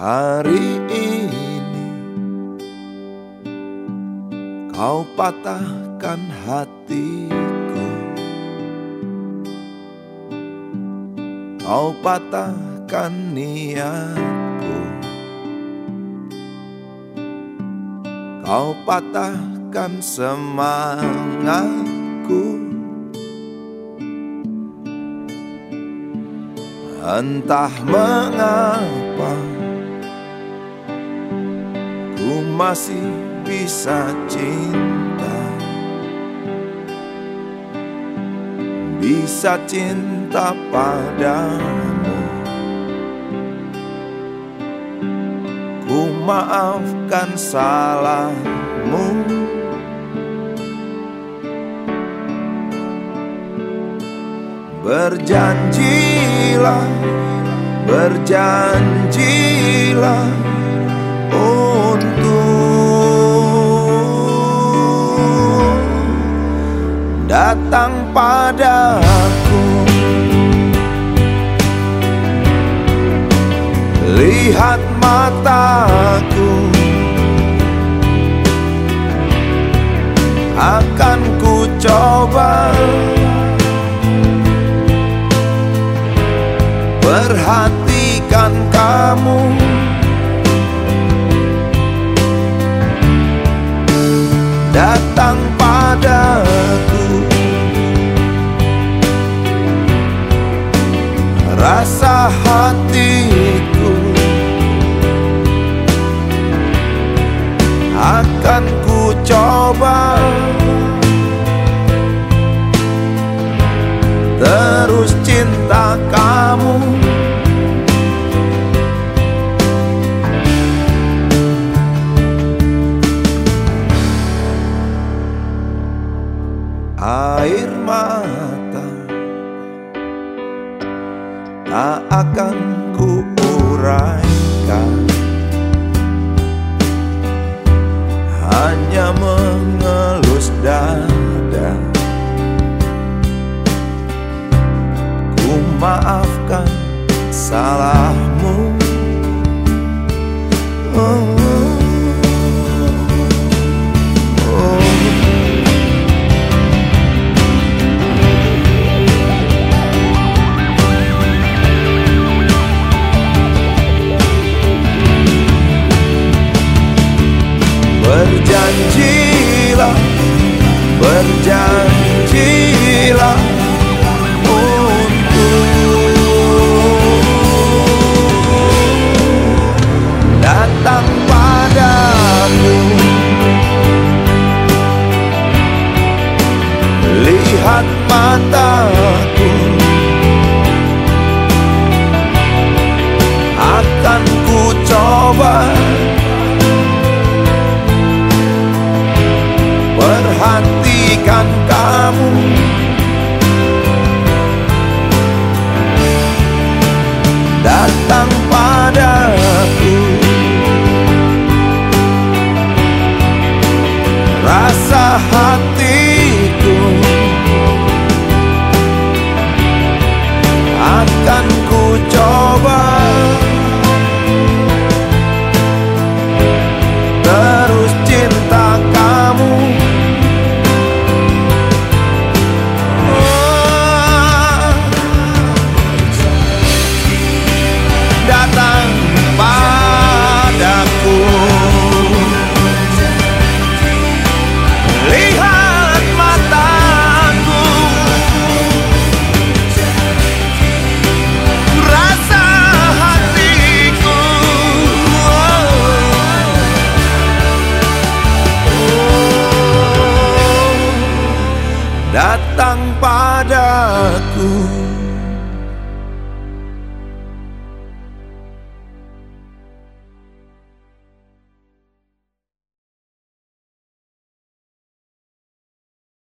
Hari ini kau patahkan hatiku. Kau patahkan niatku. Kau patahkan semangatku. Entah mengapa Ku masih bisa cinta. Bisa cinta padamu. Ku maafkan salahmu. Berjanjilah, berjanjilah. Untuk datang padaku Lihat mataku. Akan ku coba. Perhatikan kamu. Datang padaku Rasa hatiku Akan ku coba. Terus cinta kamu air mata akan ku uraikan hanya mengelus dada. Ku maafkan Kamu. Datang padaku. Rasa hatiku Akan datang padaku.